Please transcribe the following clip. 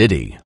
City.